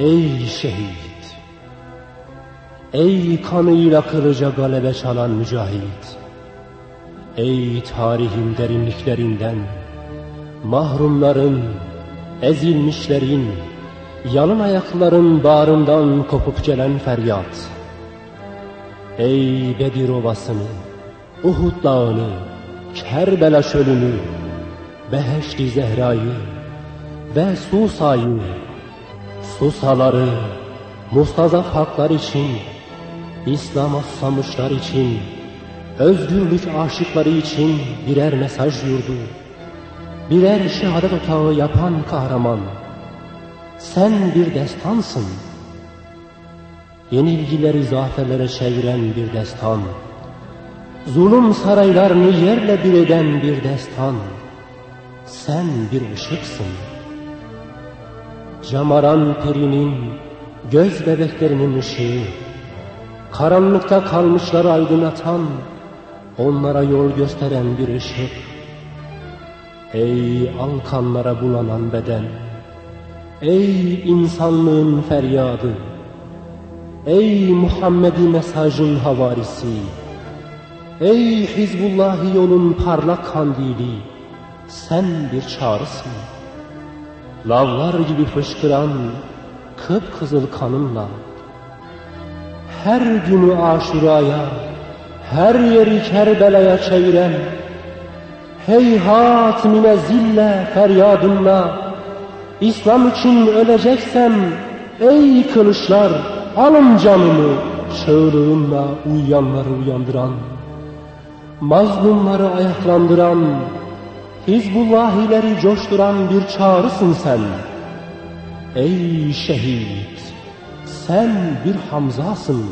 Ey şehit! Ey kanıyla kılıca galebe çalan mücahit! Ey tarihin derinliklerinden, mahrumların, ezilmişlerin, yalın ayakların bağrından kopup gelen feryat! Ey Bedir Ovası'nı, Uhud Dağı'nı, Kerbela çölünü, Beheşti Zehra'yı ve Susa'yı, Susaları, mustazaf haklar için, İslam'a susamışlar için, özgürlük aşıkları için birer mesaj yurdu. Birer şehadet otağı yapan kahraman. Sen bir destansın. Yenilgileri zaferlere çeviren bir destan. Zulüm saraylarını yerle bir eden bir destan. Sen bir ışıksın. Camaran perinin, göz bebeklerinin ışığı, karanlıkta kalmışları aydınlatan, onlara yol gösteren bir ışık. Ey alkanlara bulanan beden, ey insanlığın feryadı, ey Muhammed'i mesajın havarisi, ey Hizbullahi yolun parlak kandili, sen bir çağrısın. Lavlar gibi fışkıran kıpkızıl kanınla, her günü aşuraya, her yeri Kerbela'ya çeviren, heyhat mine zille feryadınla, İslam için öleceksem, ey kılıçlar, alın canımı, çığlığınla uyuyanları uyandıran, mazlumları ayaklandıran, Hizbullahileri coşturan bir çağrısın sen. Ey şehit! Sen bir Hamza'sın.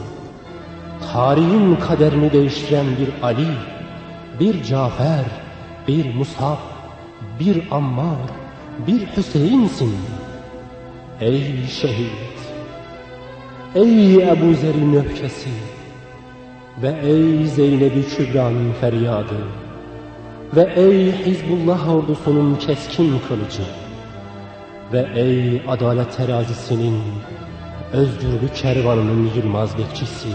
Tarihin kaderini değiştiren bir Ali, bir Cafer, bir Musab, bir Ammar, bir Hüseyin'sin. Ey şehit! Ey Ebu Zer'in öfkesi ve ey Zeynep-i Kübra'nın feryadı ve ey Hizbullah ordusunun keskin kılıcı ve ey adalet terazisinin özgürlük kervanının yılmaz bekçisi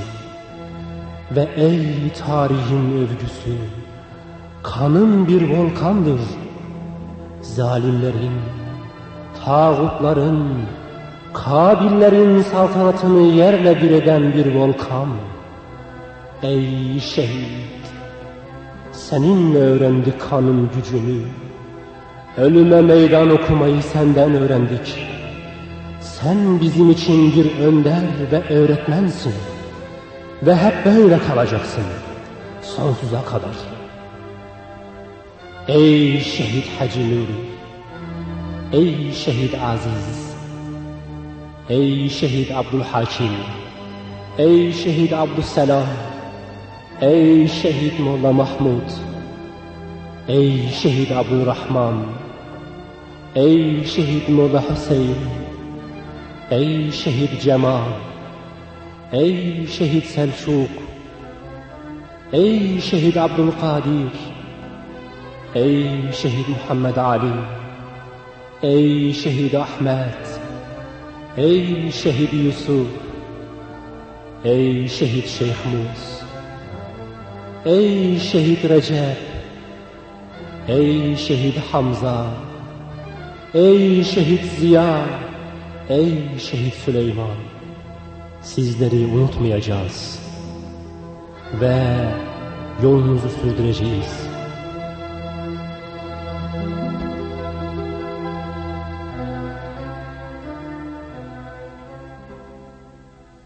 ve ey tarihin övgüsü kanın bir volkandır zalimlerin tağutların kabillerin saltanatını yerle bir eden bir volkan ey şehit seninle öğrendik kanın gücünü ölüme meydan okumayı senden öğrendik sen bizim için bir önder ve öğretmensin. Ve hep böyle kalacaksın. Sonsuza kadar. Ey şehit Hacı Nuri. Ey şehit Aziz. Ey şehit Abdülhakim. Ey şehit Abdüsselam. Ey şehit Molla Mahmud. Ey şehit Abdurrahman. Ey şehit Molla Hüseyin. Ey şehit Cemal, ey şehit Selçuk, ey şehit Abdülkadir, ey şehit Muhammed Ali, ey şehit Ahmet, ey şehit Yusuf, ey şehit Şeyh Mus, ey şehit Recep, ey şehit Hamza, ey şehit Ziya, Ey şehit Süleyman sizleri unutmayacağız ve yolumuzu sürdüreceğiz.